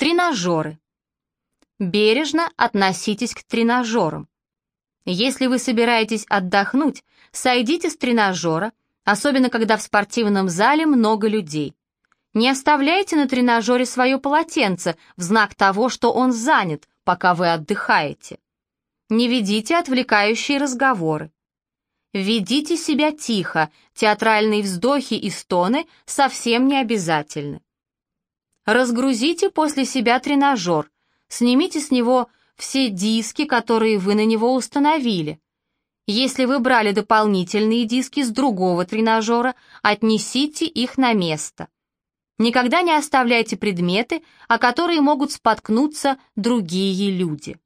Тренажеры. Бережно относитесь к тренажерам. Если вы собираетесь отдохнуть, сойдите с тренажера, особенно когда в спортивном зале много людей. Не оставляйте на тренажере свое полотенце в знак того, что он занят, пока вы отдыхаете. Не ведите отвлекающие разговоры. Ведите себя тихо, театральные вздохи и стоны совсем не обязательны. Разгрузите после себя тренажер, снимите с него все диски, которые вы на него установили. Если вы брали дополнительные диски с другого тренажера, отнесите их на место. Никогда не оставляйте предметы, о которые могут споткнуться другие люди.